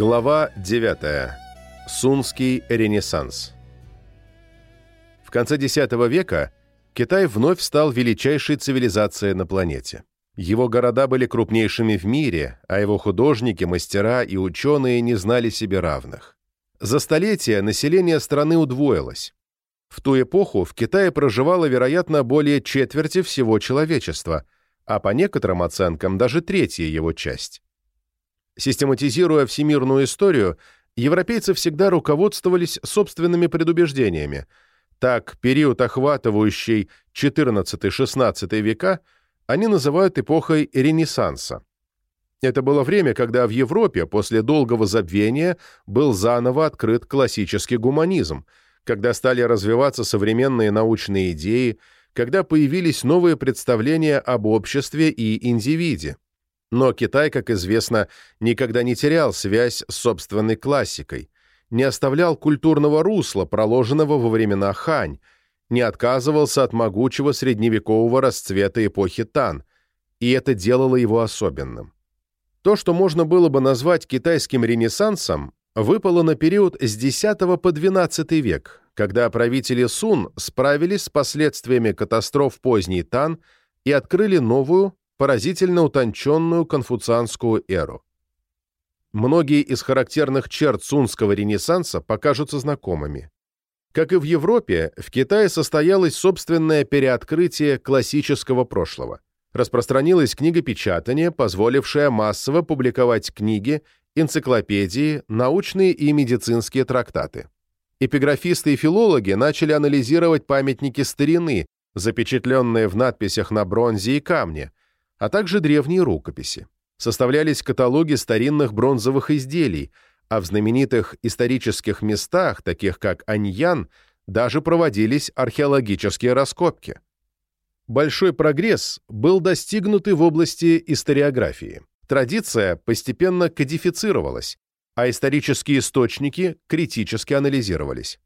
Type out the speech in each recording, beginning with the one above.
Глава 9. Сунский ренессанс. В конце X века Китай вновь стал величайшей цивилизацией на планете. Его города были крупнейшими в мире, а его художники, мастера и ученые не знали себе равных. За столетия население страны удвоилось. В ту эпоху в Китае проживало, вероятно, более четверти всего человечества, а по некоторым оценкам даже третья его часть. Систематизируя всемирную историю, европейцы всегда руководствовались собственными предубеждениями. Так, период, охватывающий XIV-XVI века, они называют эпохой Ренессанса. Это было время, когда в Европе после долгого забвения был заново открыт классический гуманизм, когда стали развиваться современные научные идеи, когда появились новые представления об обществе и индивиде. Но Китай, как известно, никогда не терял связь с собственной классикой, не оставлял культурного русла, проложенного во времена Хань, не отказывался от могучего средневекового расцвета эпохи Тан, и это делало его особенным. То, что можно было бы назвать китайским ренессансом, выпало на период с X по XII век, когда правители Сун справились с последствиями катастроф поздней Тан и открыли новую, поразительно утонченную конфуцианскую эру. Многие из характерных черт сунского ренессанса покажутся знакомыми. Как и в Европе, в Китае состоялось собственное переоткрытие классического прошлого. Распространилось книгопечатание, позволившее массово публиковать книги, энциклопедии, научные и медицинские трактаты. Эпиграфисты и филологи начали анализировать памятники старины, запечатленные в надписях на бронзе и камне, а также древние рукописи. Составлялись каталоги старинных бронзовых изделий, а в знаменитых исторических местах, таких как Аньян, даже проводились археологические раскопки. Большой прогресс был достигнут и в области историографии. Традиция постепенно кодифицировалась, а исторические источники критически анализировались.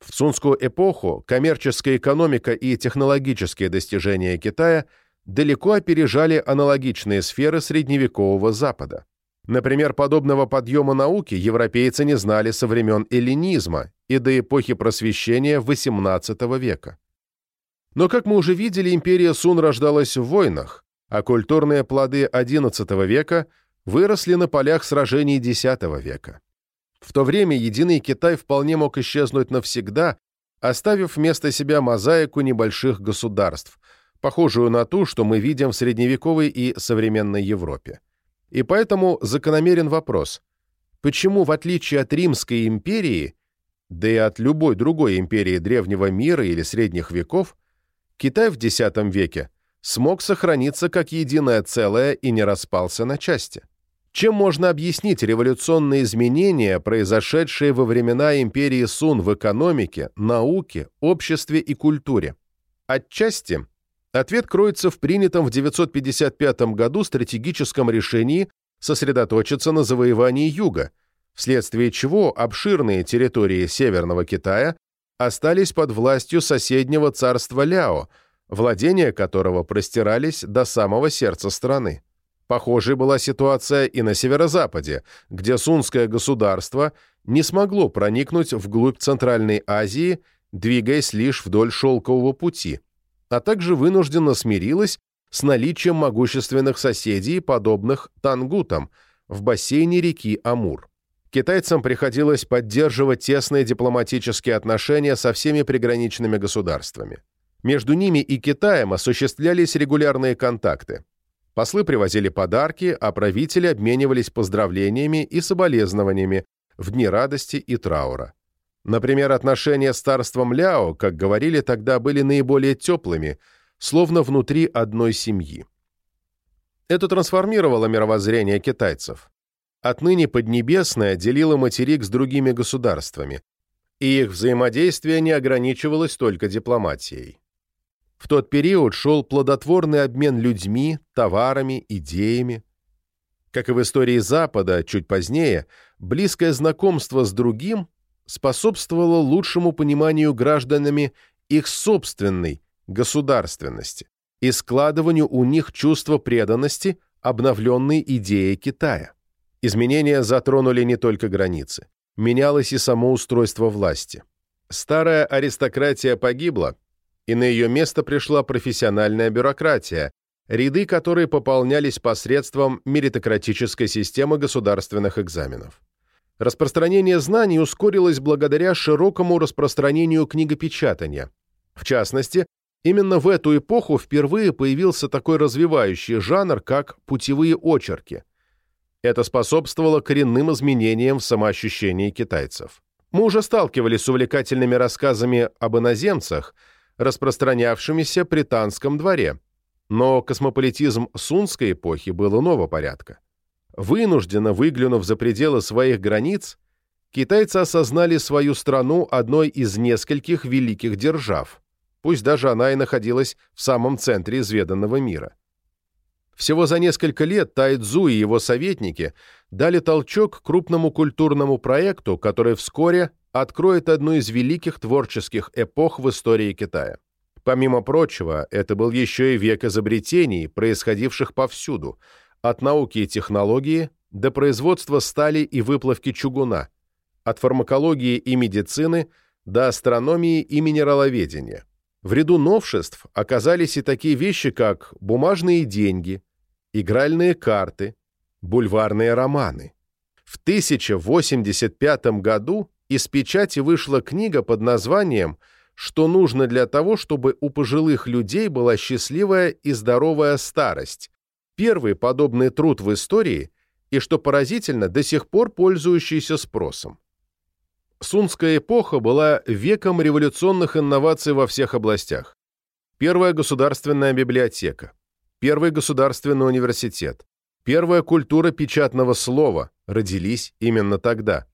В Сунскую эпоху коммерческая экономика и технологические достижения Китая – далеко опережали аналогичные сферы средневекового Запада. Например, подобного подъема науки европейцы не знали со времен эллинизма и до эпохи просвещения XVIII века. Но, как мы уже видели, империя Сун рождалась в войнах, а культурные плоды XI века выросли на полях сражений X века. В то время единый Китай вполне мог исчезнуть навсегда, оставив вместо себя мозаику небольших государств, похожую на ту, что мы видим в средневековой и современной Европе. И поэтому закономерен вопрос, почему, в отличие от Римской империи, да и от любой другой империи древнего мира или средних веков, Китай в X веке смог сохраниться как единое целое и не распался на части. Чем можно объяснить революционные изменения, произошедшие во времена империи Сун в экономике, науке, обществе и культуре? Отчасти Ответ кроется в принятом в 955 году стратегическом решении сосредоточиться на завоевании юга, вследствие чего обширные территории Северного Китая остались под властью соседнего царства Ляо, владения которого простирались до самого сердца страны. Похожей была ситуация и на северо-западе, где Сунское государство не смогло проникнуть вглубь Центральной Азии, двигаясь лишь вдоль Шелкового пути – а также вынужденно смирилась с наличием могущественных соседей, подобных тангутам, в бассейне реки Амур. Китайцам приходилось поддерживать тесные дипломатические отношения со всеми приграничными государствами. Между ними и Китаем осуществлялись регулярные контакты. Послы привозили подарки, а правители обменивались поздравлениями и соболезнованиями в дни радости и траура. Например, отношения с царством Ляо, как говорили тогда, были наиболее теплыми, словно внутри одной семьи. Это трансформировало мировоззрение китайцев. Отныне Поднебесная делила материк с другими государствами, и их взаимодействие не ограничивалось только дипломатией. В тот период шел плодотворный обмен людьми, товарами, идеями. Как и в истории Запада, чуть позднее, близкое знакомство с другим способствовало лучшему пониманию гражданами их собственной государственности и складыванию у них чувства преданности обновленной идее Китая. Изменения затронули не только границы. Менялось и само устройство власти. Старая аристократия погибла, и на ее место пришла профессиональная бюрократия, ряды которой пополнялись посредством меритократической системы государственных экзаменов. Распространение знаний ускорилось благодаря широкому распространению книгопечатания. В частности, именно в эту эпоху впервые появился такой развивающий жанр, как путевые очерки. Это способствовало коренным изменениям в самоощущении китайцев. Мы уже сталкивались с увлекательными рассказами об иноземцах, распространявшимися при танском дворе, но космополитизм сунской эпохи был иного порядка. Вынужденно выглянув за пределы своих границ, китайцы осознали свою страну одной из нескольких великих держав, пусть даже она и находилась в самом центре изведанного мира. Всего за несколько лет Тайцзу и его советники дали толчок крупному культурному проекту, который вскоре откроет одну из великих творческих эпох в истории Китая. Помимо прочего, это был еще и век изобретений, происходивших повсюду, от науки и технологии до производства стали и выплавки чугуна, от фармакологии и медицины до астрономии и минераловедения. В ряду новшеств оказались и такие вещи, как бумажные деньги, игральные карты, бульварные романы. В 1085 году из печати вышла книга под названием что нужно для того, чтобы у пожилых людей была счастливая и здоровая старость, первый подобный труд в истории и, что поразительно, до сих пор пользующийся спросом. Сунская эпоха была веком революционных инноваций во всех областях. Первая государственная библиотека, первый государственный университет, первая культура печатного слова родились именно тогда –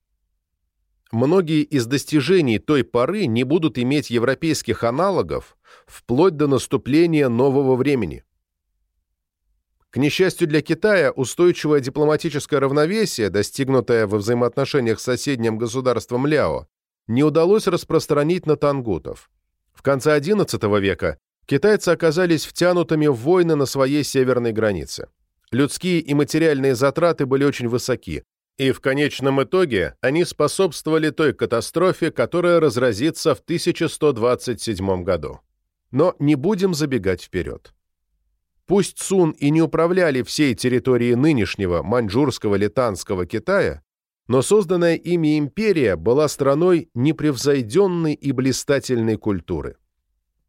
многие из достижений той поры не будут иметь европейских аналогов вплоть до наступления нового времени. К несчастью для Китая, устойчивое дипломатическое равновесие, достигнутое во взаимоотношениях с соседним государством Ляо, не удалось распространить на тангутов. В конце XI века китайцы оказались втянутыми в войны на своей северной границе. Людские и материальные затраты были очень высоки, и в конечном итоге они способствовали той катастрофе, которая разразится в 1127 году. Но не будем забегать вперед. Пусть Сун и не управляли всей территорией нынешнего маньчжурского литанского Китая, но созданная ими империя была страной непревзойденной и блистательной культуры.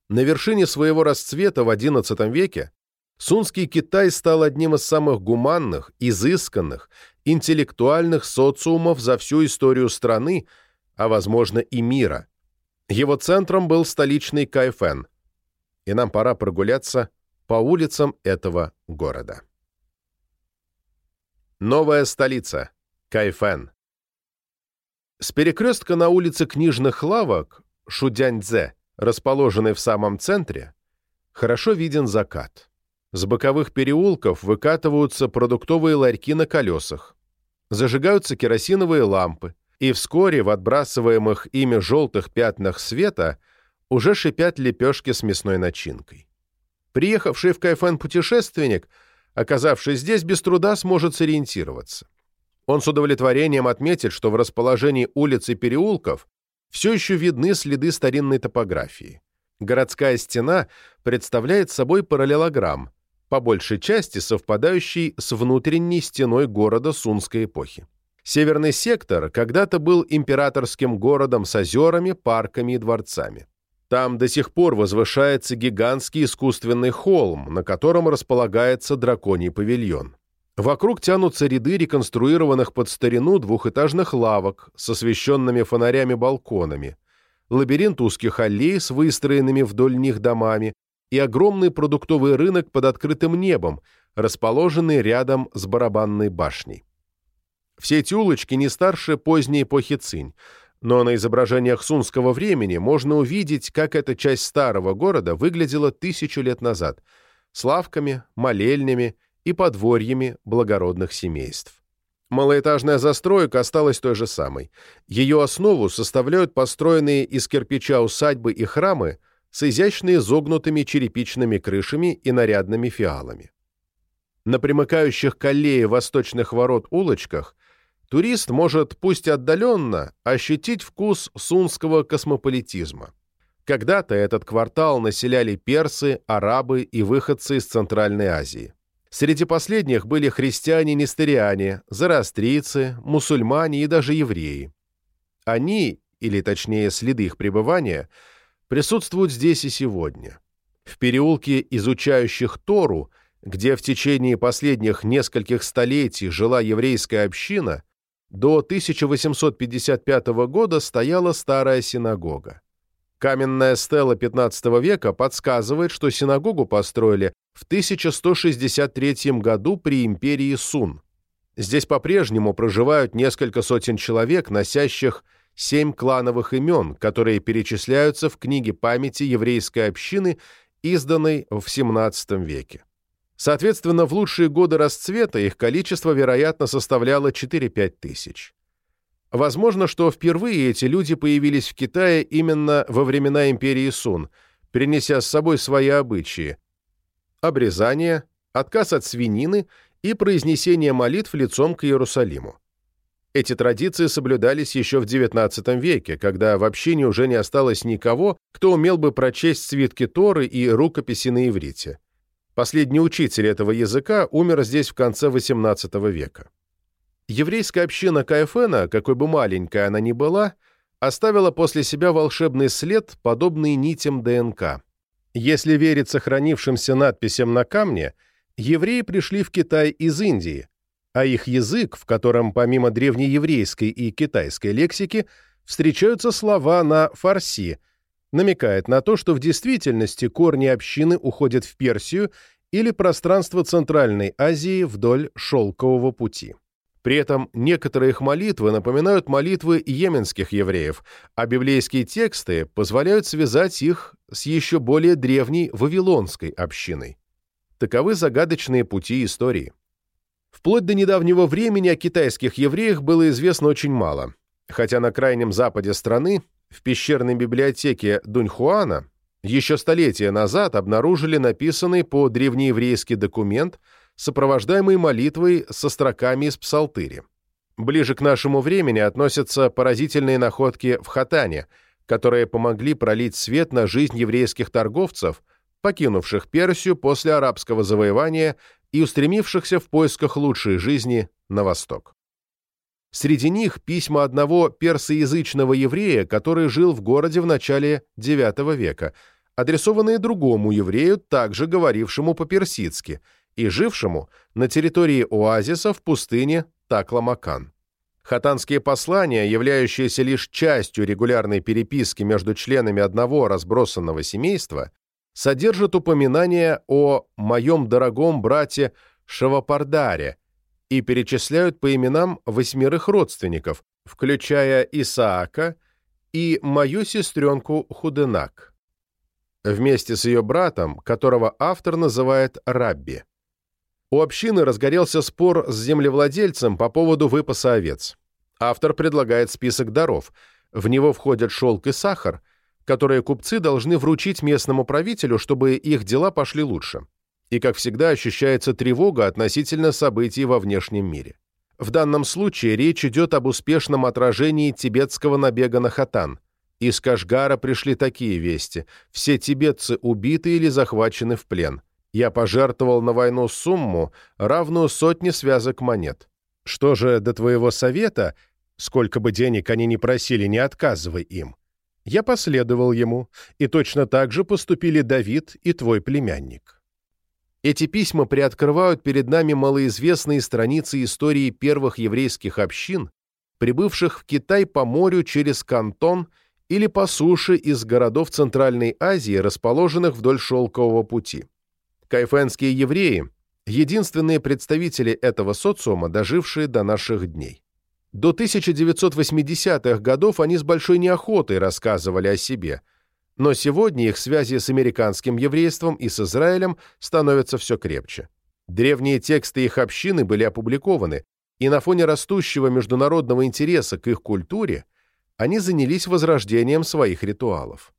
На вершине своего расцвета в XI веке Сунский Китай стал одним из самых гуманных, изысканных интеллектуальных социумов за всю историю страны, а, возможно, и мира. Его центром был столичный Кайфен. И нам пора прогуляться по улицам этого города. Новая столица. Кайфен. С перекрестка на улице книжных лавок Шудяньцзе, расположенной в самом центре, хорошо виден закат. С боковых переулков выкатываются продуктовые ларьки на колесах. Зажигаются керосиновые лампы, и вскоре в отбрасываемых ими желтых пятнах света уже шипят лепешки с мясной начинкой. Приехавший в Кайфен путешественник, оказавшись здесь, без труда сможет сориентироваться. Он с удовлетворением отметит, что в расположении улиц и переулков все еще видны следы старинной топографии. Городская стена представляет собой параллелограмм, по большей части совпадающий с внутренней стеной города Сунской эпохи. Северный сектор когда-то был императорским городом с озерами, парками и дворцами. Там до сих пор возвышается гигантский искусственный холм, на котором располагается драконий павильон. Вокруг тянутся ряды реконструированных под старину двухэтажных лавок с освещенными фонарями-балконами, лабиринт узких аллей с выстроенными вдоль них домами, и огромный продуктовый рынок под открытым небом, расположенный рядом с барабанной башней. Все эти улочки не старше поздней эпохи Цинь, но на изображениях сунского времени можно увидеть, как эта часть старого города выглядела тысячу лет назад, с лавками, молельнями и подворьями благородных семейств. Малоэтажная застройка осталась той же самой. Ее основу составляют построенные из кирпича усадьбы и храмы с изящно изогнутыми черепичными крышами и нарядными фиалами. На примыкающих к аллее восточных ворот улочках турист может, пусть отдаленно, ощутить вкус сунского космополитизма. Когда-то этот квартал населяли персы, арабы и выходцы из Центральной Азии. Среди последних были христиане-нестериане, зороастрийцы, мусульмане и даже евреи. Они, или точнее следы их пребывания, присутствуют здесь и сегодня. В переулке изучающих Тору, где в течение последних нескольких столетий жила еврейская община, до 1855 года стояла старая синагога. Каменная стела XV века подсказывает, что синагогу построили в 1163 году при империи Сун. Здесь по-прежнему проживают несколько сотен человек, носящих семь клановых имен, которые перечисляются в книге памяти еврейской общины, изданной в XVII веке. Соответственно, в лучшие годы расцвета их количество, вероятно, составляло 4-5 тысяч. Возможно, что впервые эти люди появились в Китае именно во времена империи Сун, принеся с собой свои обычаи – обрезание, отказ от свинины и произнесение молитв лицом к Иерусалиму. Эти традиции соблюдались еще в XIX веке, когда в общине уже не осталось никого, кто умел бы прочесть свитки Торы и рукописи на иврите. Последний учитель этого языка умер здесь в конце XVIII века. Еврейская община Кайфена, какой бы маленькой она ни была, оставила после себя волшебный след, подобный нитям ДНК. Если верить сохранившимся надписям на камне, евреи пришли в Китай из Индии, а их язык, в котором помимо древнееврейской и китайской лексики встречаются слова на фарси, намекает на то, что в действительности корни общины уходят в Персию или пространство Центральной Азии вдоль Шелкового пути. При этом некоторые их молитвы напоминают молитвы йеменских евреев, а библейские тексты позволяют связать их с еще более древней вавилонской общиной. Таковы загадочные пути истории. Вплоть до недавнего времени о китайских евреях было известно очень мало, хотя на крайнем западе страны, в пещерной библиотеке Дуньхуана, еще столетия назад обнаружили написанный по-древнееврейски документ – сопровождаемый молитвой со строками из псалтыри. Ближе к нашему времени относятся поразительные находки в Хатане, которые помогли пролить свет на жизнь еврейских торговцев, покинувших Персию после арабского завоевания и устремившихся в поисках лучшей жизни на восток. Среди них письма одного персоязычного еврея, который жил в городе в начале IX века, адресованные другому еврею, также говорившему по-персидски – и жившему на территории оазиса в пустыне Такламакан. Хатанские послания, являющиеся лишь частью регулярной переписки между членами одного разбросанного семейства, содержат упоминания о «моем дорогом брате Шавапардаре» и перечисляют по именам восьмерых родственников, включая Исаака и мою сестренку Худенак, вместе с ее братом, которого автор называет Рабби. У общины разгорелся спор с землевладельцем по поводу выпаса овец. Автор предлагает список даров. В него входят шелк и сахар, которые купцы должны вручить местному правителю, чтобы их дела пошли лучше. И, как всегда, ощущается тревога относительно событий во внешнем мире. В данном случае речь идет об успешном отражении тибетского набега на Хатан. Из Кашгара пришли такие вести. Все тибетцы убиты или захвачены в плен я пожертвовал на войну сумму, равную сотне связок монет. Что же до твоего совета, сколько бы денег они ни просили, не отказывай им. Я последовал ему, и точно так же поступили Давид и твой племянник. Эти письма приоткрывают перед нами малоизвестные страницы истории первых еврейских общин, прибывших в Китай по морю через Кантон или по суше из городов Центральной Азии, расположенных вдоль Шелкового пути. Кайфенские евреи – единственные представители этого социума, дожившие до наших дней. До 1980-х годов они с большой неохотой рассказывали о себе, но сегодня их связи с американским еврейством и с Израилем становятся все крепче. Древние тексты их общины были опубликованы, и на фоне растущего международного интереса к их культуре они занялись возрождением своих ритуалов.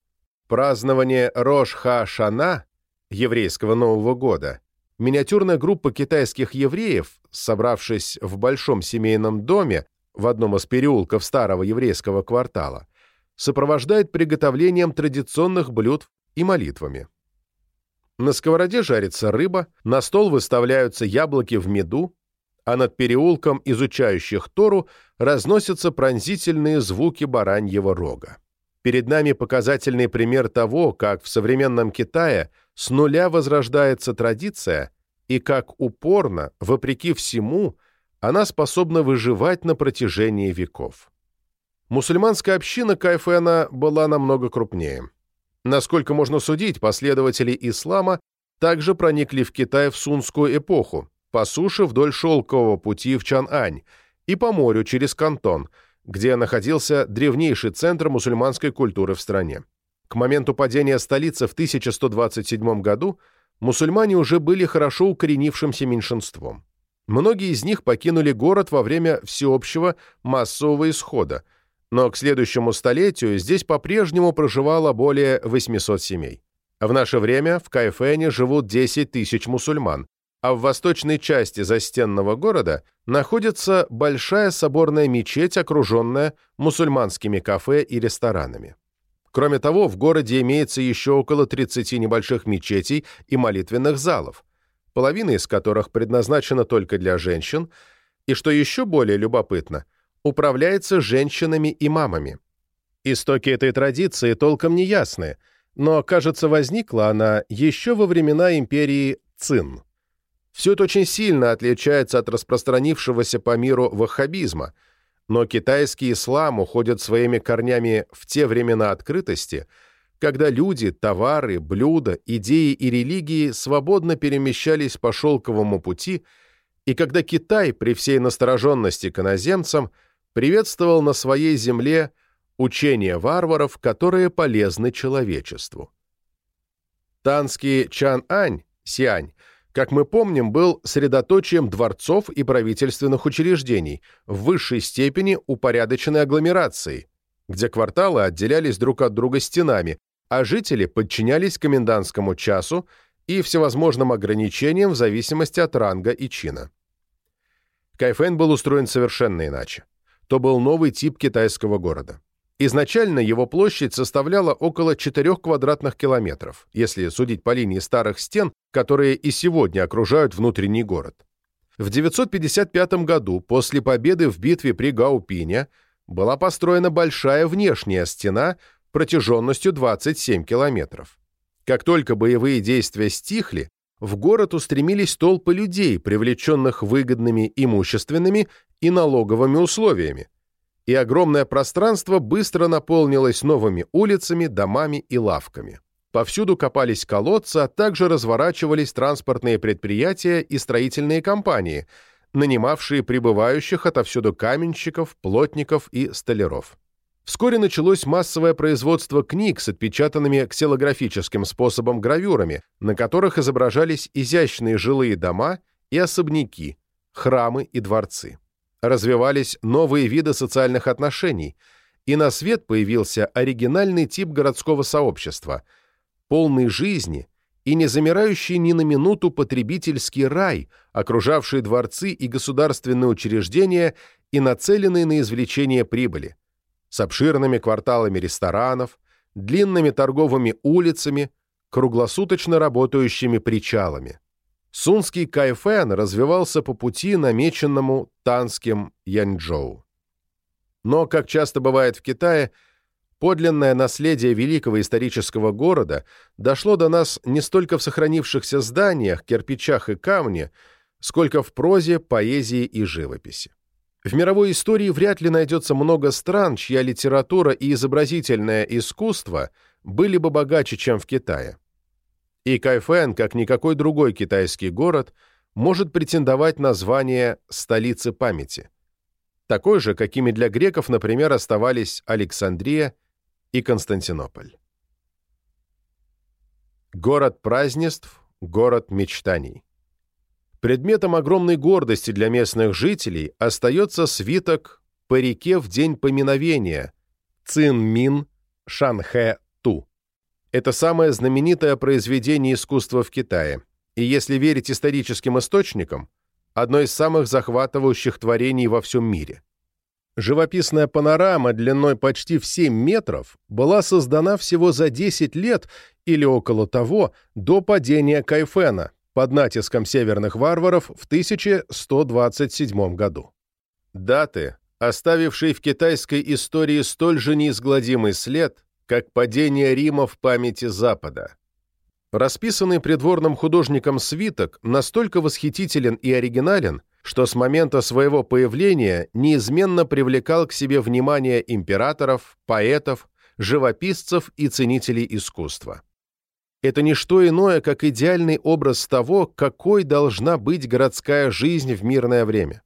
Празднование Рош-Ха-Шана еврейского Нового года, миниатюрная группа китайских евреев, собравшись в большом семейном доме в одном из переулков старого еврейского квартала, сопровождает приготовлением традиционных блюд и молитвами. На сковороде жарится рыба, на стол выставляются яблоки в меду, а над переулком изучающих Тору разносятся пронзительные звуки бараньего рога. Перед нами показательный пример того, как в современном Китае с нуля возрождается традиция и как упорно, вопреки всему, она способна выживать на протяжении веков. Мусульманская община Кайфена была намного крупнее. Насколько можно судить, последователи ислама также проникли в Китай в сунскую эпоху, по суше вдоль шелкового пути в Чанань и по морю через Кантон – где находился древнейший центр мусульманской культуры в стране. К моменту падения столицы в 1127 году мусульмане уже были хорошо укоренившимся меньшинством. Многие из них покинули город во время всеобщего массового исхода, но к следующему столетию здесь по-прежнему проживало более 800 семей. В наше время в Кайфене живут 10 тысяч мусульман, а в восточной части застенного города находится большая соборная мечеть, окруженная мусульманскими кафе и ресторанами. Кроме того, в городе имеется еще около 30 небольших мечетей и молитвенных залов, половина из которых предназначена только для женщин, и, что еще более любопытно, управляется женщинами-имамами. Истоки этой традиции толком не ясны, но, кажется, возникла она еще во времена империи Цин. Все это очень сильно отличается от распространившегося по миру ваххабизма, но китайский ислам уходит своими корнями в те времена открытости, когда люди, товары, блюда, идеи и религии свободно перемещались по шелковому пути, и когда Китай, при всей настороженности к иноземцам, приветствовал на своей земле учения варваров, которые полезны человечеству. Танский Чан-Ань, Сиань, как мы помним, был средоточием дворцов и правительственных учреждений, в высшей степени упорядоченной агломерацией, где кварталы отделялись друг от друга стенами, а жители подчинялись комендантскому часу и всевозможным ограничениям в зависимости от ранга и чина. Кайфен был устроен совершенно иначе. То был новый тип китайского города. Изначально его площадь составляла около 4 квадратных километров, если судить по линии старых стен, которые и сегодня окружают внутренний город. В 955 году, после победы в битве при Гаупине, была построена большая внешняя стена протяженностью 27 километров. Как только боевые действия стихли, в город устремились толпы людей, привлеченных выгодными имущественными и налоговыми условиями, и огромное пространство быстро наполнилось новыми улицами, домами и лавками. Повсюду копались колодцы, а также разворачивались транспортные предприятия и строительные компании, нанимавшие прибывающих отовсюду каменщиков, плотников и столяров. Вскоре началось массовое производство книг с отпечатанными ксилографическим способом гравюрами, на которых изображались изящные жилые дома и особняки, храмы и дворцы развивались новые виды социальных отношений, и на свет появился оригинальный тип городского сообщества, полный жизни и не замирающий ни на минуту потребительский рай, окружавший дворцы и государственные учреждения и нацеленные на извлечение прибыли, с обширными кварталами ресторанов, длинными торговыми улицами, круглосуточно работающими причалами. Сунский Кайфен развивался по пути, намеченному Танским Янчжоу. Но, как часто бывает в Китае, подлинное наследие великого исторического города дошло до нас не столько в сохранившихся зданиях, кирпичах и камне, сколько в прозе, поэзии и живописи. В мировой истории вряд ли найдется много стран, чья литература и изобразительное искусство были бы богаче, чем в Китае. И Кайфэн, как никакой другой китайский город, может претендовать на звание «столицы памяти», такой же, какими для греков, например, оставались Александрия и Константинополь. Город празднеств, город мечтаний. Предметом огромной гордости для местных жителей остается свиток «По реке в день поминовения» Цин Мин Шанхэ. Это самое знаменитое произведение искусства в Китае. и, если верить историческим источникам, одно из самых захватывающих творений во всем мире. Живописная панорама длиной почти в 7 метров была создана всего за 10 лет или около того до падения Кайфена под натиском северных варваров в 1127 году. Даты, оставившие в китайской истории столь же неизгладимый след, как падение Рима в памяти Запада. Расписанный придворным художником свиток настолько восхитителен и оригинален, что с момента своего появления неизменно привлекал к себе внимание императоров, поэтов, живописцев и ценителей искусства. Это не что иное, как идеальный образ того, какой должна быть городская жизнь в мирное время.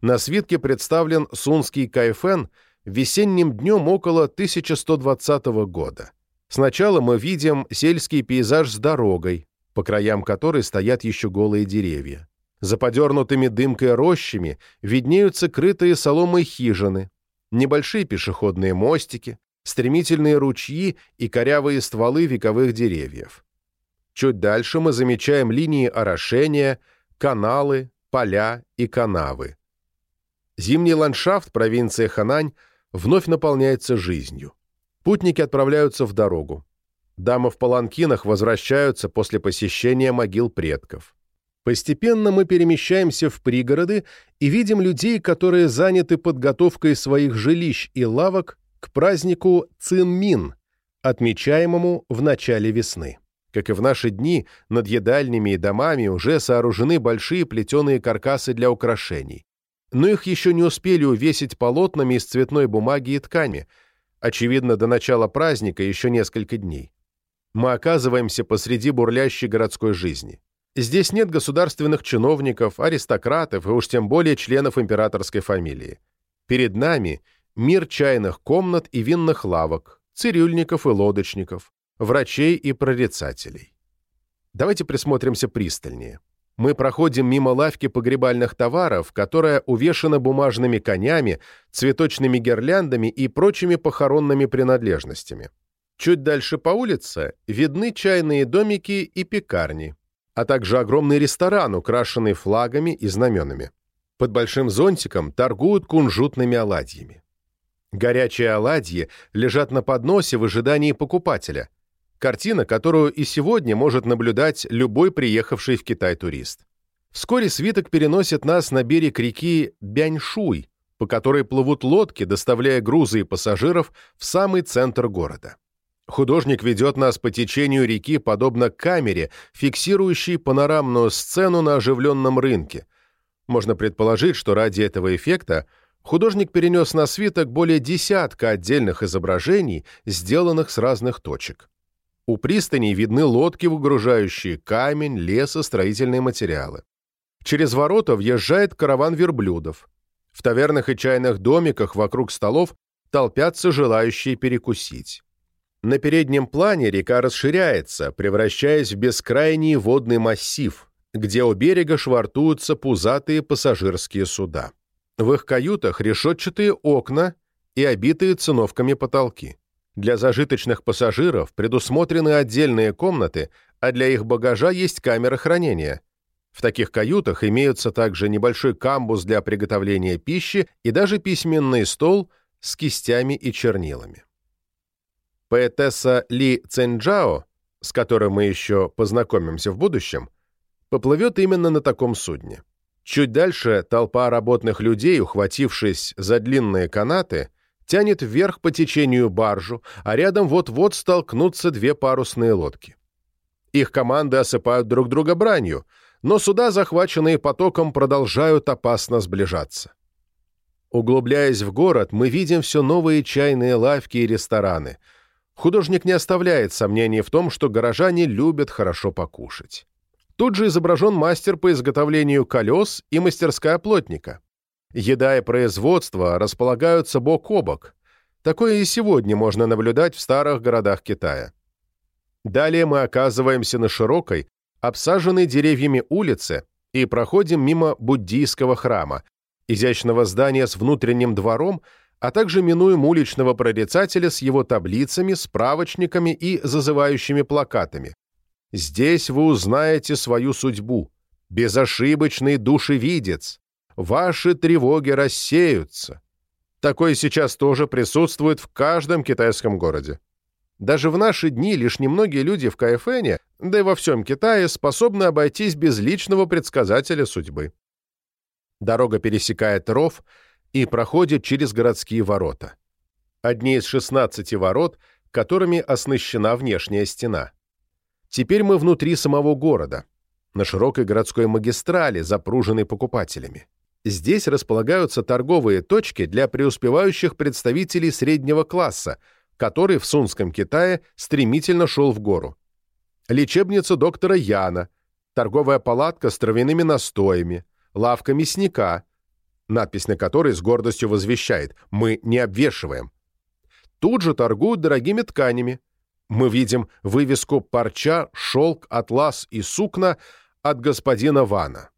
На свитке представлен сунский кайфен весенним днем около 1120 года. Сначала мы видим сельский пейзаж с дорогой, по краям которой стоят еще голые деревья. За подернутыми дымкой рощами виднеются крытые соломой хижины, небольшие пешеходные мостики, стремительные ручьи и корявые стволы вековых деревьев. Чуть дальше мы замечаем линии орошения, каналы, поля и канавы. Зимний ландшафт провинции Ханань вновь наполняется жизнью. Путники отправляются в дорогу. Дамы в паланкинах возвращаются после посещения могил предков. Постепенно мы перемещаемся в пригороды и видим людей, которые заняты подготовкой своих жилищ и лавок к празднику Цинмин, отмечаемому в начале весны. Как и в наши дни, над едальнями и домами уже сооружены большие плетеные каркасы для украшений. Но их еще не успели увесить полотнами из цветной бумаги и ткани. Очевидно, до начала праздника еще несколько дней. Мы оказываемся посреди бурлящей городской жизни. Здесь нет государственных чиновников, аристократов и уж тем более членов императорской фамилии. Перед нами мир чайных комнат и винных лавок, цирюльников и лодочников, врачей и прорицателей. Давайте присмотримся пристальнее. Мы проходим мимо лавки погребальных товаров, которая увешана бумажными конями, цветочными гирляндами и прочими похоронными принадлежностями. Чуть дальше по улице видны чайные домики и пекарни, а также огромный ресторан, украшенный флагами и знаменами. Под большим зонтиком торгуют кунжутными оладьями. Горячие оладьи лежат на подносе в ожидании покупателя. Картина, которую и сегодня может наблюдать любой приехавший в Китай турист. Вскоре свиток переносит нас на берег реки Бяньшуй, по которой плывут лодки, доставляя грузы и пассажиров в самый центр города. Художник ведет нас по течению реки подобно камере, фиксирующей панорамную сцену на оживленном рынке. Можно предположить, что ради этого эффекта художник перенес на свиток более десятка отдельных изображений, сделанных с разных точек. У пристани видны лодки, выгружающие камень, лес и строительные материалы. Через ворота въезжает караван верблюдов. В тавернах и чайных домиках вокруг столов толпятся желающие перекусить. На переднем плане река расширяется, превращаясь в бескрайний водный массив, где у берега швартуются пузатые пассажирские суда. В их каютах решетчатые окна и обитые циновками потолки. Для зажиточных пассажиров предусмотрены отдельные комнаты, а для их багажа есть камера хранения. В таких каютах имеются также небольшой камбуз для приготовления пищи и даже письменный стол с кистями и чернилами. Поэтесса Ли Цэнджао, с которой мы еще познакомимся в будущем, поплывет именно на таком судне. Чуть дальше толпа работных людей, ухватившись за длинные канаты, тянет вверх по течению баржу, а рядом вот-вот столкнутся две парусные лодки. Их команды осыпают друг друга бранью, но суда, захваченные потоком, продолжают опасно сближаться. Углубляясь в город, мы видим все новые чайные лавки и рестораны – Художник не оставляет сомнений в том, что горожане любят хорошо покушать. Тут же изображен мастер по изготовлению колес и мастерская плотника. Еда и производство располагаются бок о бок. Такое и сегодня можно наблюдать в старых городах Китая. Далее мы оказываемся на широкой, обсаженной деревьями улице и проходим мимо буддийского храма, изящного здания с внутренним двором, а также минуем уличного прорицателя с его таблицами, справочниками и зазывающими плакатами. Здесь вы узнаете свою судьбу. Безошибочный душевидец. Ваши тревоги рассеются. Такое сейчас тоже присутствует в каждом китайском городе. Даже в наши дни лишь немногие люди в Кайфэне, да и во всем Китае, способны обойтись без личного предсказателя судьбы. Дорога пересекает ров и проходит через городские ворота. Одни из 16 ворот, которыми оснащена внешняя стена. Теперь мы внутри самого города, на широкой городской магистрали, запруженной покупателями. Здесь располагаются торговые точки для преуспевающих представителей среднего класса, который в Сунском Китае стремительно шел в гору. Лечебница доктора Яна, торговая палатка с травяными настоями, лавка мясника, надпись на которой с гордостью возвещает «Мы не обвешиваем». Тут же торгуют дорогими тканями, мы видим вывеску «Парча, шелк, атлас и сукна» от господина Вана.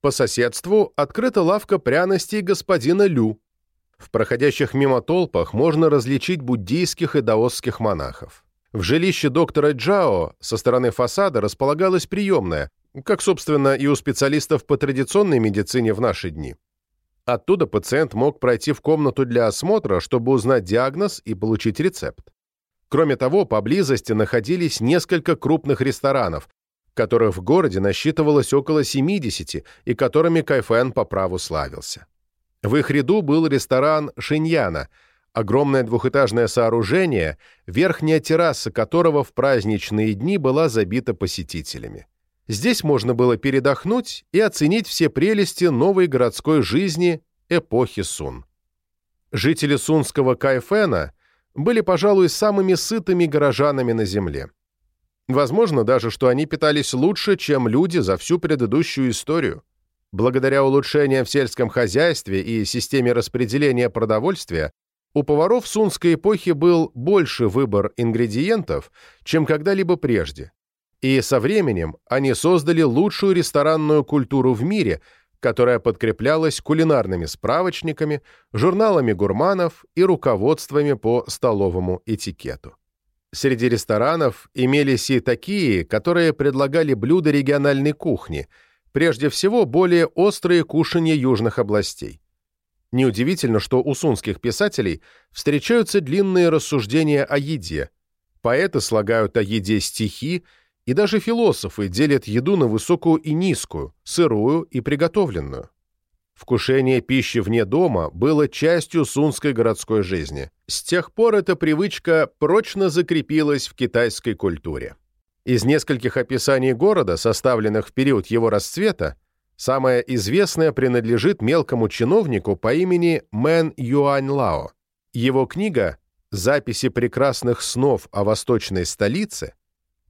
По соседству открыта лавка пряностей господина Лю. В проходящих мимо толпах можно различить буддийских и даосских монахов. В жилище доктора Джао со стороны фасада располагалась приемная, как, собственно, и у специалистов по традиционной медицине в наши дни. Оттуда пациент мог пройти в комнату для осмотра, чтобы узнать диагноз и получить рецепт. Кроме того, поблизости находились несколько крупных ресторанов, которых в городе насчитывалось около 70 и которыми Кайфен по праву славился. В их ряду был ресторан «Шиньяна», огромное двухэтажное сооружение, верхняя терраса которого в праздничные дни была забита посетителями. Здесь можно было передохнуть и оценить все прелести новой городской жизни эпохи Сун. Жители сунского Кайфена были, пожалуй, самыми сытыми горожанами на земле. Возможно даже, что они питались лучше, чем люди за всю предыдущую историю. Благодаря улучшениям в сельском хозяйстве и системе распределения продовольствия, у поваров сунской эпохи был больше выбор ингредиентов, чем когда-либо прежде. И со временем они создали лучшую ресторанную культуру в мире – которая подкреплялась кулинарными справочниками, журналами гурманов и руководствами по столовому этикету. Среди ресторанов имелись и такие, которые предлагали блюда региональной кухни, прежде всего более острые кушанья южных областей. Неудивительно, что у сунских писателей встречаются длинные рассуждения о еде. Поэты слагают о еде стихи и даже философы делят еду на высокую и низкую, сырую и приготовленную. Вкушение пищи вне дома было частью сунской городской жизни. С тех пор эта привычка прочно закрепилась в китайской культуре. Из нескольких описаний города, составленных в период его расцвета, самое известное принадлежит мелкому чиновнику по имени Мэн Юань Лао. Его книга «Записи прекрасных снов о восточной столице»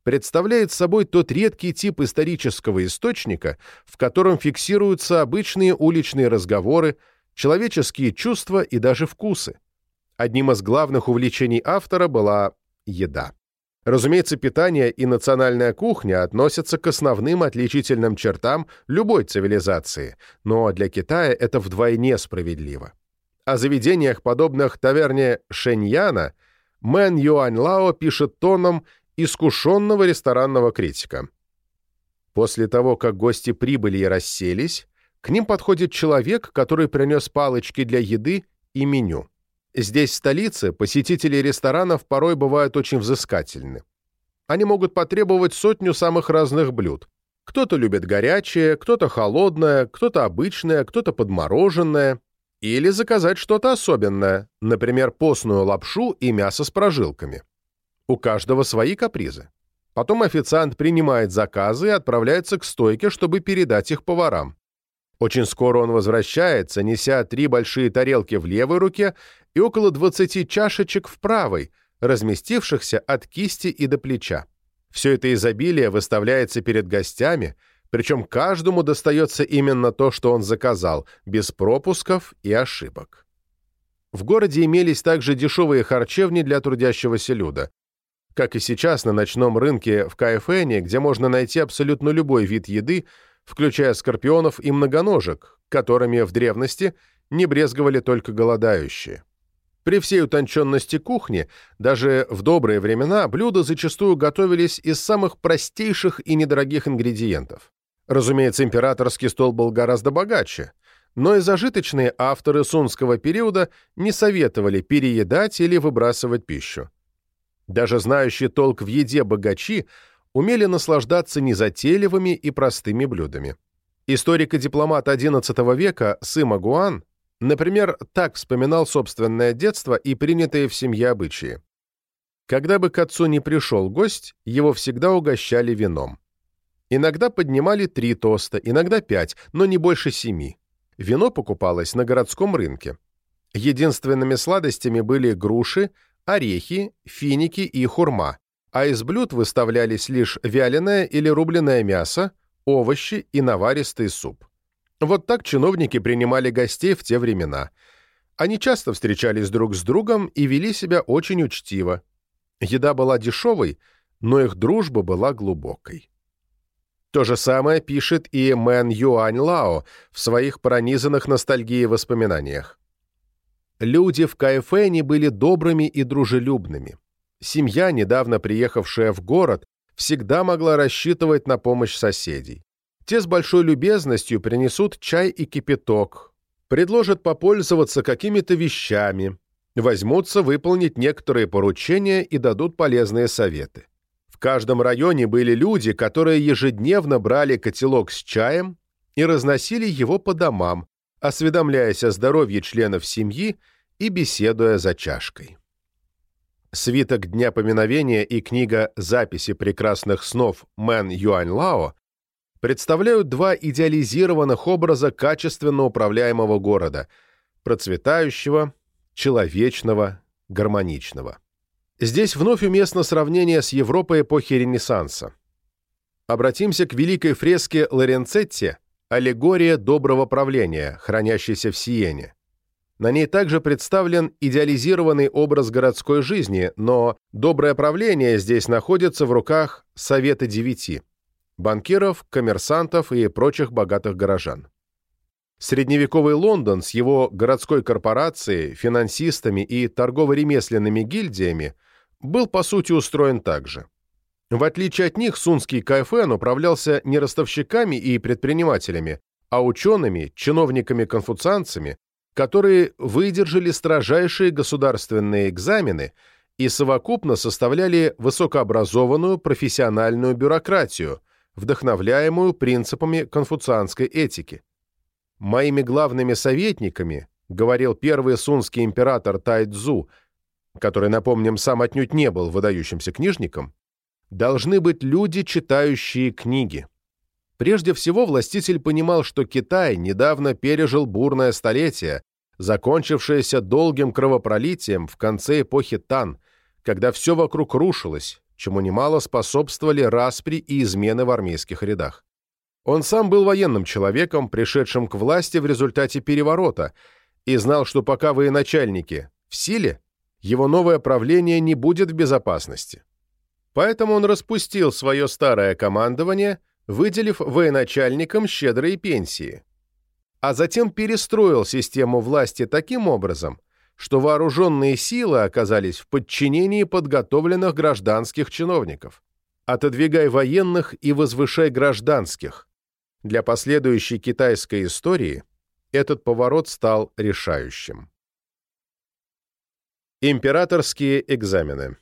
представляет собой тот редкий тип исторического источника, в котором фиксируются обычные уличные разговоры, человеческие чувства и даже вкусы. Одним из главных увлечений автора была еда. Разумеется, питание и национальная кухня относятся к основным отличительным чертам любой цивилизации, но для Китая это вдвойне справедливо. О заведениях, подобных таверне Шэньяна, Мэн Юань Лао пишет тоном, искушенного ресторанного критика. После того, как гости прибыли и расселись, к ним подходит человек, который принес палочки для еды и меню. Здесь, в столице, посетители ресторанов порой бывают очень взыскательны. Они могут потребовать сотню самых разных блюд. Кто-то любит горячее, кто-то холодное, кто-то обычное, кто-то подмороженное. Или заказать что-то особенное, например, постную лапшу и мясо с прожилками. У каждого свои капризы. Потом официант принимает заказы и отправляется к стойке, чтобы передать их поварам. Очень скоро он возвращается, неся три большие тарелки в левой руке и около 20 чашечек в правой, разместившихся от кисти и до плеча. Все это изобилие выставляется перед гостями, причем каждому достается именно то, что он заказал, без пропусков и ошибок. В городе имелись также дешевые харчевни для трудящегося люда как и сейчас на ночном рынке в Кайфене, где можно найти абсолютно любой вид еды, включая скорпионов и многоножек, которыми в древности не брезговали только голодающие. При всей утонченности кухни, даже в добрые времена, блюда зачастую готовились из самых простейших и недорогих ингредиентов. Разумеется, императорский стол был гораздо богаче, но и зажиточные авторы сунского периода не советовали переедать или выбрасывать пищу. Даже знающие толк в еде богачи умели наслаждаться незатейливыми и простыми блюдами. Историк и дипломат XI века Сыма Гуан Например, так вспоминал собственное детство и принятые в семье обычаи. Когда бы к отцу не пришел гость, его всегда угощали вином. Иногда поднимали три тоста, иногда пять, но не больше семи. Вино покупалось на городском рынке. Единственными сладостями были груши, орехи, финики и хурма, а из блюд выставлялись лишь вяленое или рубленое мясо, овощи и наваристый суп. Вот так чиновники принимали гостей в те времена. Они часто встречались друг с другом и вели себя очень учтиво. Еда была дешевой, но их дружба была глубокой. То же самое пишет и Мэн Юань Лао в своих пронизанных ностальгией воспоминаниях. Люди в Кайфэне были добрыми и дружелюбными. Семья, недавно приехавшая в город, всегда могла рассчитывать на помощь соседей. Те с большой любезностью принесут чай и кипяток, предложат попользоваться какими-то вещами, возьмутся выполнить некоторые поручения и дадут полезные советы. В каждом районе были люди, которые ежедневно брали котелок с чаем и разносили его по домам, осведомляясь о здоровье членов семьи и беседуя за чашкой. Свиток Дня поминовения и книга «Записи прекрасных снов» Мэн Юань Лао представляют два идеализированных образа качественно управляемого города – процветающего, человечного, гармоничного. Здесь вновь уместно сравнение с Европой эпохи Ренессанса. Обратимся к великой фреске Лоренцетти «Аллегория доброго правления», хранящейся в Сиене. На ней также представлен идеализированный образ городской жизни, но доброе правление здесь находится в руках Совета Девяти – банкиров, коммерсантов и прочих богатых горожан. Средневековый Лондон с его городской корпорацией, финансистами и торгово-ремесленными гильдиями был по сути устроен так же. В отличие от них, Сунский КФН управлялся не ростовщиками и предпринимателями, а учеными, чиновниками-конфуцианцами, которые выдержали строжайшие государственные экзамены и совокупно составляли высокообразованную профессиональную бюрократию, вдохновляемую принципами конфуцианской этики. «Моими главными советниками», — говорил первый сунский император Тайцзу, который, напомним, сам отнюдь не был выдающимся книжником, должны быть люди, читающие книги. Прежде всего, властитель понимал, что Китай недавно пережил бурное столетие, закончившееся долгим кровопролитием в конце эпохи Тан, когда все вокруг рушилось, чему немало способствовали распри и измены в армейских рядах. Он сам был военным человеком, пришедшим к власти в результате переворота, и знал, что пока военачальники в силе, его новое правление не будет в безопасности. Поэтому он распустил свое старое командование, выделив военачальникам щедрые пенсии, а затем перестроил систему власти таким образом, что вооруженные силы оказались в подчинении подготовленных гражданских чиновников. Отодвигай военных и возвышай гражданских. Для последующей китайской истории этот поворот стал решающим. Императорские экзамены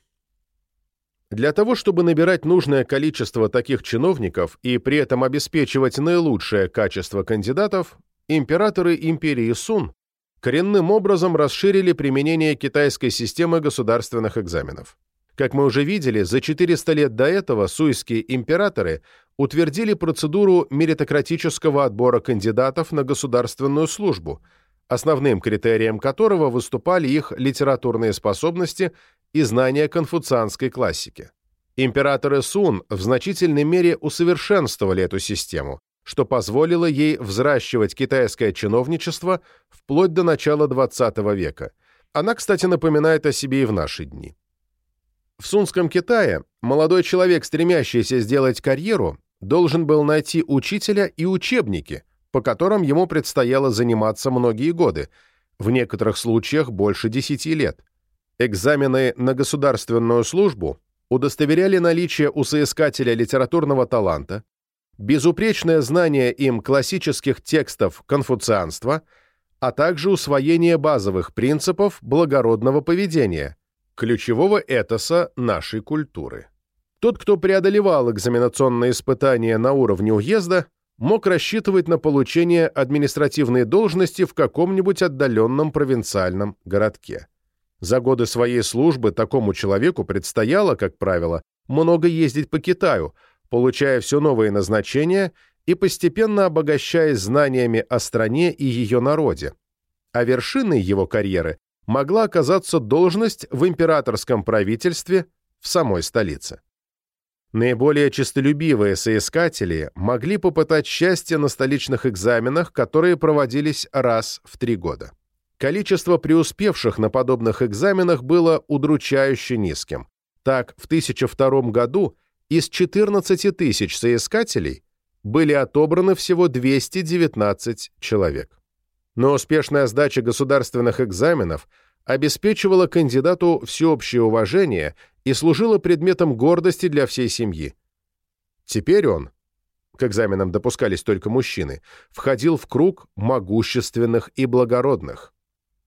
Для того, чтобы набирать нужное количество таких чиновников и при этом обеспечивать наилучшее качество кандидатов, императоры империи Сун коренным образом расширили применение китайской системы государственных экзаменов. Как мы уже видели, за 400 лет до этого суйские императоры утвердили процедуру меритократического отбора кандидатов на государственную службу, основным критерием которого выступали их литературные способности и знания конфуцианской классики. Императоры Сун в значительной мере усовершенствовали эту систему, что позволило ей взращивать китайское чиновничество вплоть до начала XX века. Она, кстати, напоминает о себе и в наши дни. В Сунском Китае молодой человек, стремящийся сделать карьеру, должен был найти учителя и учебники, по которым ему предстояло заниматься многие годы, в некоторых случаях больше 10 лет. Экзамены на государственную службу удостоверяли наличие у соискателя литературного таланта, безупречное знание им классических текстов конфуцианства, а также усвоение базовых принципов благородного поведения, ключевого этоса нашей культуры. Тот, кто преодолевал экзаменационные испытания на уровне уезда, мог рассчитывать на получение административной должности в каком-нибудь отдаленном провинциальном городке. За годы своей службы такому человеку предстояло, как правило, много ездить по Китаю, получая все новые назначения и постепенно обогащаясь знаниями о стране и ее народе. А вершиной его карьеры могла оказаться должность в императорском правительстве в самой столице. Наиболее честолюбивые соискатели могли попытать счастье на столичных экзаменах, которые проводились раз в три года. Количество преуспевших на подобных экзаменах было удручающе низким. Так, в 1002 году из 14 тысяч соискателей были отобраны всего 219 человек. Но успешная сдача государственных экзаменов обеспечивала кандидату всеобщее уважение и служила предметом гордости для всей семьи. Теперь он, к экзаменам допускались только мужчины, входил в круг могущественных и благородных.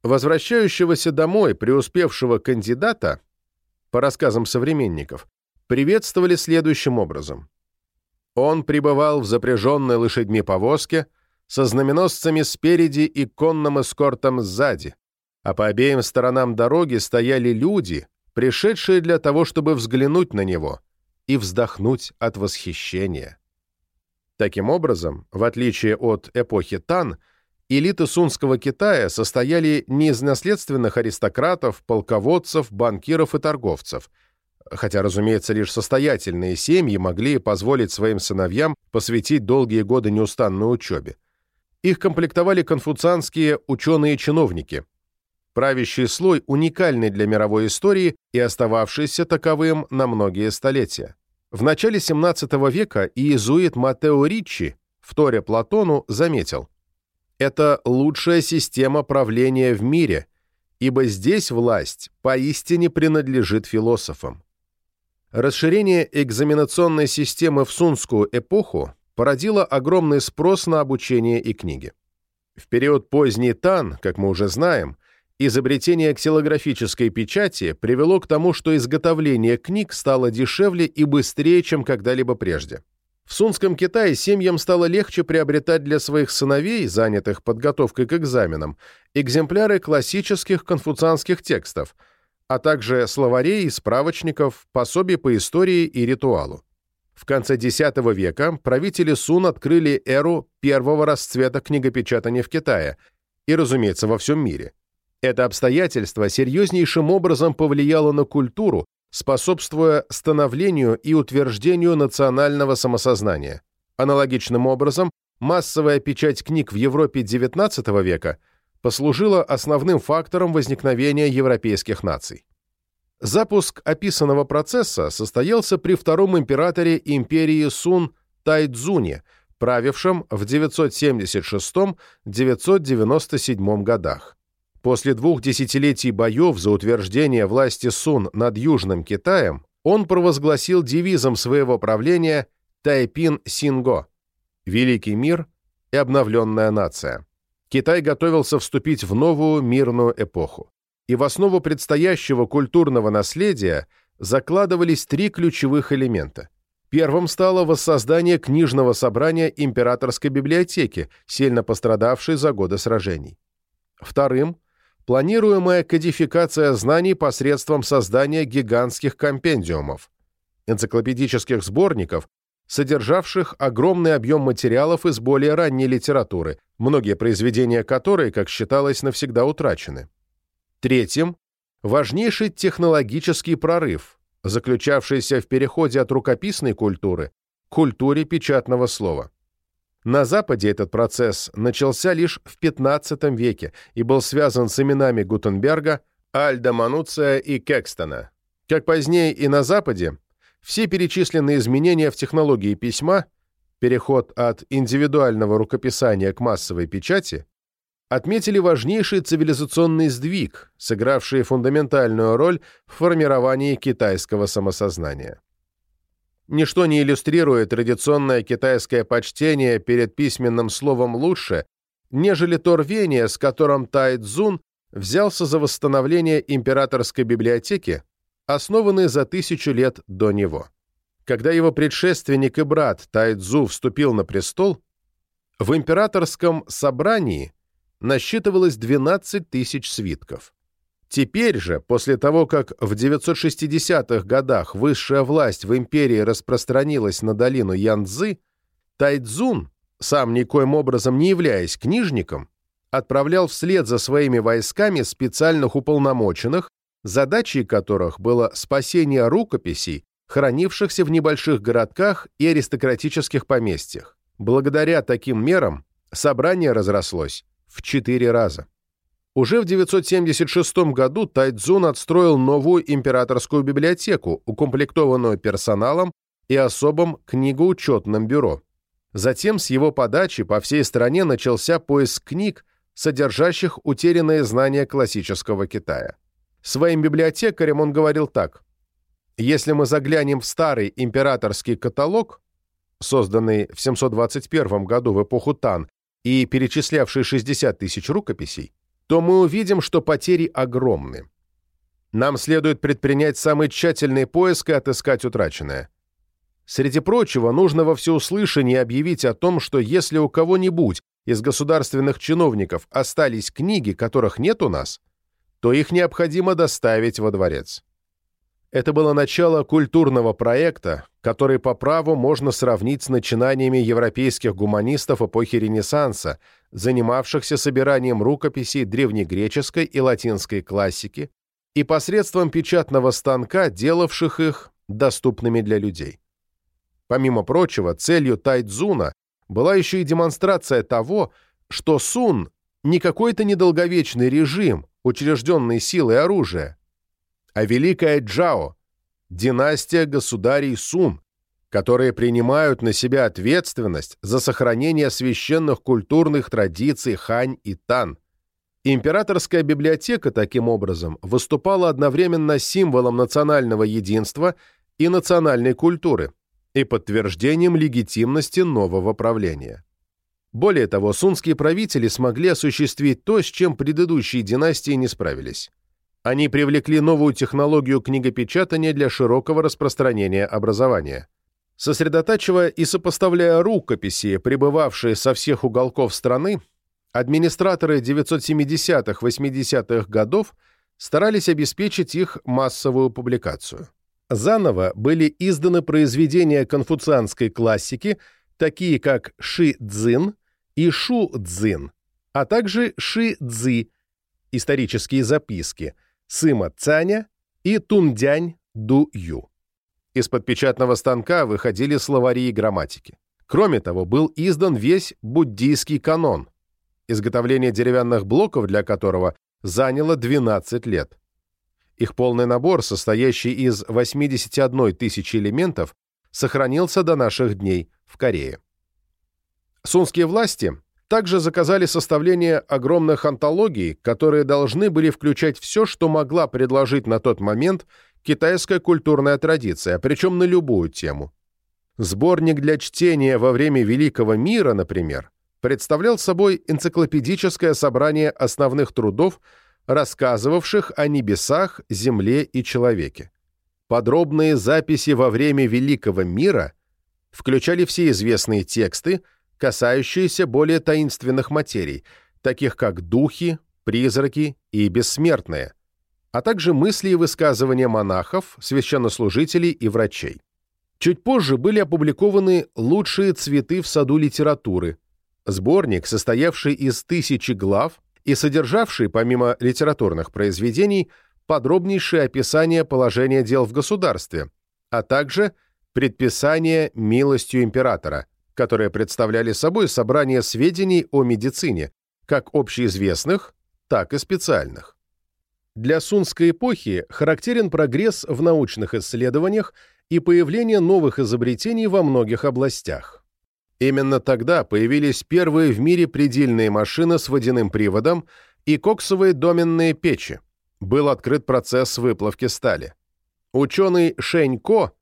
Возвращающегося домой преуспевшего кандидата, по рассказам современников, приветствовали следующим образом. Он пребывал в запряженной лошадьми повозке со знаменосцами спереди и конным эскортом сзади, а по обеим сторонам дороги стояли люди, пришедшие для того, чтобы взглянуть на него и вздохнуть от восхищения. Таким образом, в отличие от эпохи Тан, элиты сунского Китая состояли не из наследственных аристократов, полководцев, банкиров и торговцев, хотя, разумеется, лишь состоятельные семьи могли позволить своим сыновьям посвятить долгие годы неустанной учебе. Их комплектовали конфуцианские ученые-чиновники, правящий слой уникальный для мировой истории и остававшийся таковым на многие столетия. В начале XVII века иезуит Матео Риччи, вторя Платону, заметил «Это лучшая система правления в мире, ибо здесь власть поистине принадлежит философам». Расширение экзаменационной системы в сунскую эпоху породило огромный спрос на обучение и книги. В период поздний Тан, как мы уже знаем, Изобретение ксилографической печати привело к тому, что изготовление книг стало дешевле и быстрее, чем когда-либо прежде. В Сунском Китае семьям стало легче приобретать для своих сыновей, занятых подготовкой к экзаменам, экземпляры классических конфуцианских текстов, а также словарей и справочников, пособий по истории и ритуалу. В конце X века правители Сун открыли эру первого расцвета книгопечатания в Китае и, разумеется, во всем мире – это обстоятельство серьезнейшим образом повлияло на культуру, способствуя становлению и утверждению национального самосознания. Аналогичным образом, массовая печать книг в Европе XIX века послужила основным фактором возникновения европейских наций. Запуск описанного процесса состоялся при втором императоре империи Сун Тайцзуне, правившем в 976-997 годах. После двух десятилетий боев за утверждение власти Сун над Южным Китаем он провозгласил девизом своего правления «Тайпин Синго» – «Великий мир и обновленная нация». Китай готовился вступить в новую мирную эпоху. И в основу предстоящего культурного наследия закладывались три ключевых элемента. Первым стало воссоздание книжного собрания императорской библиотеки, сильно пострадавшей за годы сражений. Вторым – планируемая кодификация знаний посредством создания гигантских компендиумов, энциклопедических сборников, содержавших огромный объем материалов из более ранней литературы, многие произведения которой, как считалось, навсегда утрачены. Третьим – важнейший технологический прорыв, заключавшийся в переходе от рукописной культуры к культуре печатного слова. На Западе этот процесс начался лишь в XV веке и был связан с именами Гутенберга, Альда Мануция и Кекстона. Как позднее и на Западе, все перечисленные изменения в технологии письма, переход от индивидуального рукописания к массовой печати, отметили важнейший цивилизационный сдвиг, сыгравший фундаментальную роль в формировании китайского самосознания. Ничто не иллюстрирует традиционное китайское почтение перед письменным словом лучше, нежели то рвение, с которым Тай Цзун взялся за восстановление императорской библиотеки, основанной за тысячу лет до него. Когда его предшественник и брат Тай Цзу вступил на престол, в императорском собрании насчитывалось 12 тысяч свитков. Теперь же, после того, как в 960-х годах высшая власть в империи распространилась на долину Янцзы, Тайцзун, сам никоим образом не являясь книжником, отправлял вслед за своими войсками специальных уполномоченных, задачей которых было спасение рукописей, хранившихся в небольших городках и аристократических поместьях. Благодаря таким мерам собрание разрослось в четыре раза. Уже в 976 году Тайцзун отстроил новую императорскую библиотеку, укомплектованную персоналом и особым книгоучетным бюро. Затем с его подачи по всей стране начался поиск книг, содержащих утерянные знания классического Китая. Своим библиотекарям он говорил так. «Если мы заглянем в старый императорский каталог, созданный в 721 году в эпоху Тан и перечислявший 60 тысяч рукописей, то мы увидим, что потери огромны. Нам следует предпринять самый тщательный поиск и отыскать утраченное. Среди прочего, нужно во всеуслышание объявить о том, что если у кого-нибудь из государственных чиновников остались книги, которых нет у нас, то их необходимо доставить во дворец. Это было начало культурного проекта, который по праву можно сравнить с начинаниями европейских гуманистов эпохи Ренессанса, занимавшихся собиранием рукописей древнегреческой и латинской классики и посредством печатного станка, делавших их доступными для людей. Помимо прочего, целью Тайцзуна была еще и демонстрация того, что Сун не какой-то недолговечный режим, учрежденный силой оружия, а Великая Джао, династия государей Сун, которые принимают на себя ответственность за сохранение священных культурных традиций Хань и Тан. Императорская библиотека, таким образом, выступала одновременно символом национального единства и национальной культуры и подтверждением легитимности нового правления. Более того, сунские правители смогли осуществить то, с чем предыдущие династии не справились. Они привлекли новую технологию книгопечатания для широкого распространения образования. Сосредотачивая и сопоставляя рукописи, пребывавшие со всех уголков страны, администраторы 970-80-х годов старались обеспечить их массовую публикацию. Заново были изданы произведения конфуцианской классики, такие как Ши-Цзин и Шу-Цзин, а также Ши-Цзи, исторические записки – Сыма Цаня и Тундянь Ду Ю. Из-под печатного станка выходили словари и грамматики. Кроме того, был издан весь буддийский канон, изготовление деревянных блоков для которого заняло 12 лет. Их полный набор, состоящий из 81 тысячи элементов, сохранился до наших дней в Корее. Сунские власти также заказали составление огромных антологий, которые должны были включать все, что могла предложить на тот момент китайская культурная традиция, причем на любую тему. Сборник для чтения во время Великого мира, например, представлял собой энциклопедическое собрание основных трудов, рассказывавших о небесах, земле и человеке. Подробные записи во время Великого мира включали все известные тексты, касающиеся более таинственных материй, таких как духи, призраки и бессмертные, а также мысли и высказывания монахов, священнослужителей и врачей. Чуть позже были опубликованы «Лучшие цветы в саду литературы», сборник, состоявший из тысячи глав и содержавший, помимо литературных произведений, подробнейшее описание положения дел в государстве, а также предписание милостью императора, которые представляли собой собрание сведений о медицине, как общеизвестных, так и специальных. Для сунской эпохи характерен прогресс в научных исследованиях и появление новых изобретений во многих областях. Именно тогда появились первые в мире предельные машины с водяным приводом и коксовые доменные печи. Был открыт процесс выплавки стали. Ученый Шень Ко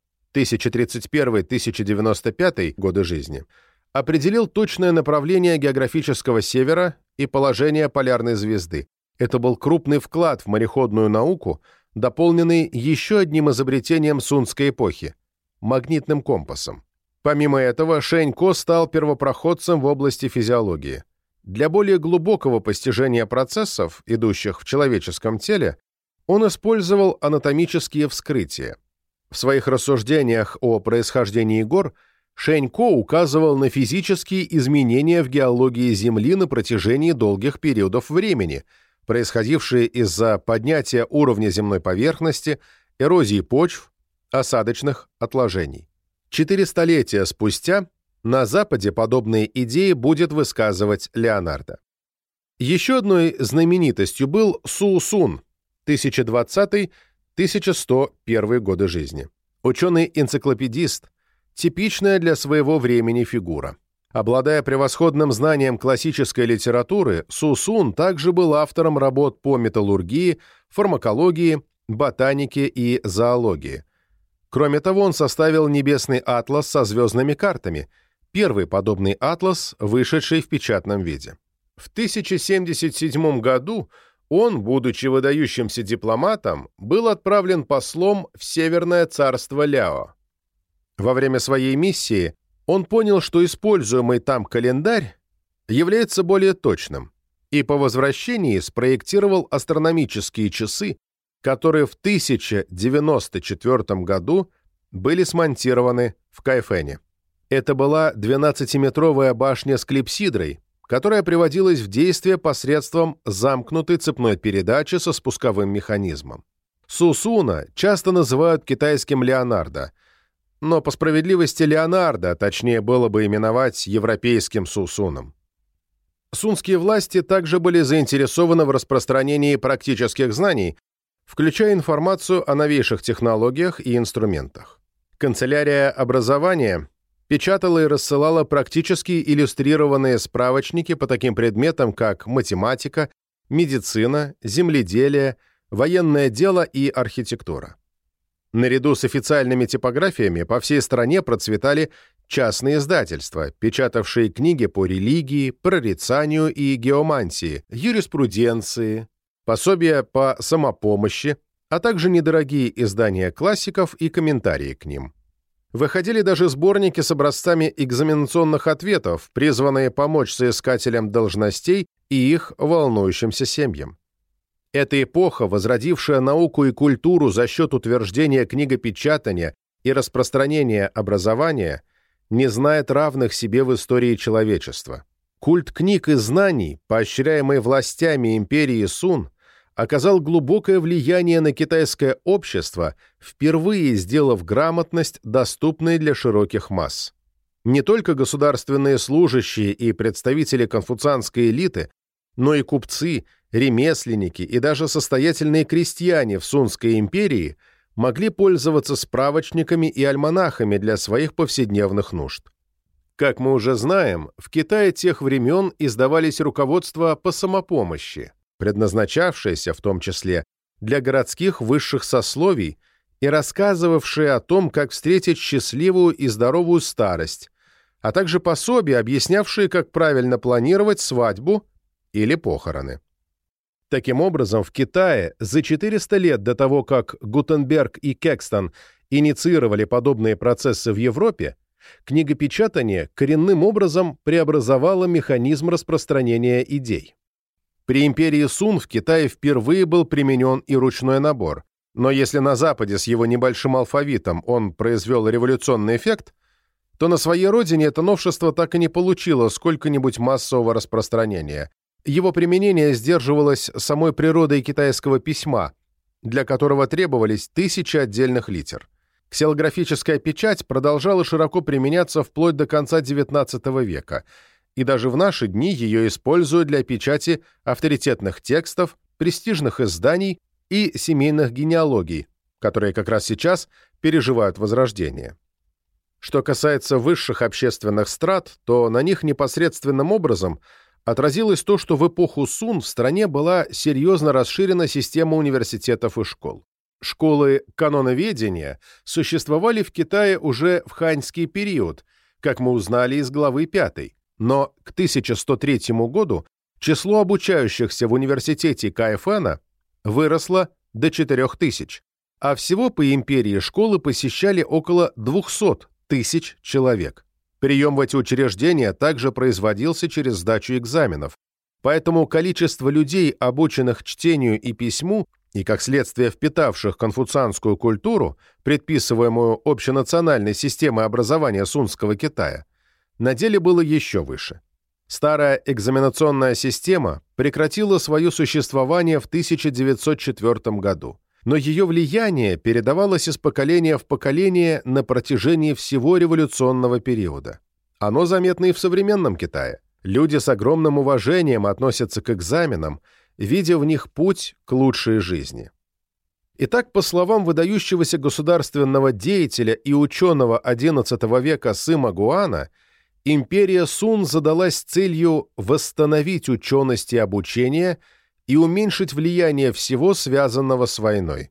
1031-1095 годы жизни определил точное направление географического севера и положение полярной звезды. Это был крупный вклад в мореходную науку, дополненный еще одним изобретением сунской эпохи – магнитным компасом. Помимо этого, Шенько стал первопроходцем в области физиологии. Для более глубокого постижения процессов, идущих в человеческом теле, он использовал анатомические вскрытия. В своих рассуждениях о происхождении гор Шенько указывал на физические изменения в геологии Земли на протяжении долгих периодов времени, происходившие из-за поднятия уровня земной поверхности, эрозии почв, осадочных отложений. Четыре столетия спустя на Западе подобные идеи будет высказывать Леонардо. Еще одной знаменитостью был Су Сун, 1020 1101 годы жизни. Ученый-энциклопедист, типичная для своего времени фигура. Обладая превосходным знанием классической литературы, Сусун также был автором работ по металлургии, фармакологии, ботанике и зоологии. Кроме того, он составил небесный атлас со звездными картами, первый подобный атлас, вышедший в печатном виде. В 1077 году он, будучи выдающимся дипломатом, был отправлен послом в Северное царство Ляо. Во время своей миссии он понял, что используемый там календарь является более точным, и по возвращении спроектировал астрономические часы, которые в 1094 году были смонтированы в Кайфене. Это была 12-метровая башня с клипсидрой, которая приводилась в действие посредством замкнутой цепной передачи со спусковым механизмом. Сусуна часто называют китайским Леонардо, но по справедливости Леонардо, точнее было бы именовать европейским Сусуном. Сунские власти также были заинтересованы в распространении практических знаний, включая информацию о новейших технологиях и инструментах. Канцелярия образования печатала и рассылала практически иллюстрированные справочники по таким предметам, как математика, медицина, земледелие, военное дело и архитектура. Наряду с официальными типографиями по всей стране процветали частные издательства, печатавшие книги по религии, прорицанию и геомантии, юриспруденции, пособия по самопомощи, а также недорогие издания классиков и комментарии к ним. Выходили даже сборники с образцами экзаменационных ответов, призванные помочь соискателям должностей и их волнующимся семьям. Эта эпоха, возродившая науку и культуру за счет утверждения книгопечатания и распространения образования, не знает равных себе в истории человечества. Культ книг и знаний, поощряемый властями империи Сун, оказал глубокое влияние на китайское общество, впервые сделав грамотность доступной для широких масс. Не только государственные служащие и представители конфуцианской элиты, но и купцы, ремесленники и даже состоятельные крестьяне в Сунской империи могли пользоваться справочниками и альманахами для своих повседневных нужд. Как мы уже знаем, в Китае тех времен издавались руководства по самопомощи, предназначавшиеся в том числе для городских высших сословий и рассказывавшие о том, как встретить счастливую и здоровую старость, а также пособия, объяснявшие, как правильно планировать свадьбу или похороны. Таким образом, в Китае за 400 лет до того, как Гутенберг и Кекстон инициировали подобные процессы в Европе, книгопечатание коренным образом преобразовало механизм распространения идей. При империи Сун в Китае впервые был применен и ручной набор, но если на Западе с его небольшим алфавитом он произвел революционный эффект, то на своей родине это новшество так и не получило сколько-нибудь массового распространения. Его применение сдерживалось самой природой китайского письма, для которого требовались тысячи отдельных литер. Ксилографическая печать продолжала широко применяться вплоть до конца XIX века – и даже в наши дни ее используют для печати авторитетных текстов, престижных изданий и семейных генеалогий, которые как раз сейчас переживают возрождение. Что касается высших общественных страт, то на них непосредственным образом отразилось то, что в эпоху Сун в стране была серьезно расширена система университетов и школ. Школы каноноведения существовали в Китае уже в ханьский период, как мы узнали из главы 5, но к 1103 году число обучающихся в университете Кайфана выросло до 4000, а всего по империи школы посещали около 200 тысяч человек. Прием в эти учреждения также производился через сдачу экзаменов, поэтому количество людей, обученных чтению и письму, и, как следствие, впитавших конфуцианскую культуру, предписываемую общенациональной системой образования Сунского Китая, на деле было еще выше. Старая экзаменационная система прекратила свое существование в 1904 году но ее влияние передавалось из поколения в поколение на протяжении всего революционного периода. Оно заметно и в современном Китае. Люди с огромным уважением относятся к экзаменам, видя в них путь к лучшей жизни. Итак, по словам выдающегося государственного деятеля и ученого XI века Сыма Гуана, империя Сун задалась целью восстановить ученость и обучение – и уменьшить влияние всего, связанного с войной.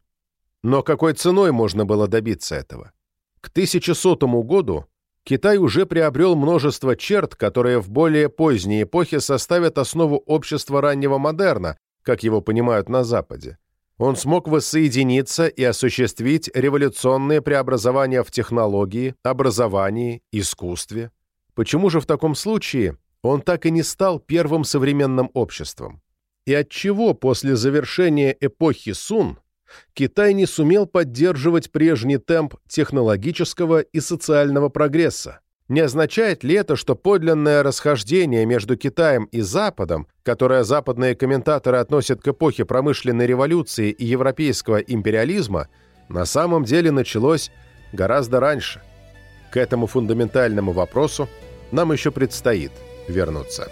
Но какой ценой можно было добиться этого? К 1100 году Китай уже приобрел множество черт, которые в более поздней эпохе составят основу общества раннего модерна, как его понимают на Западе. Он смог воссоединиться и осуществить революционные преобразования в технологии, образовании, искусстве. Почему же в таком случае он так и не стал первым современным обществом? и отчего после завершения эпохи Сун Китай не сумел поддерживать прежний темп технологического и социального прогресса. Не означает ли это, что подлинное расхождение между Китаем и Западом, которое западные комментаторы относят к эпохе промышленной революции и европейского империализма, на самом деле началось гораздо раньше? К этому фундаментальному вопросу нам еще предстоит вернуться.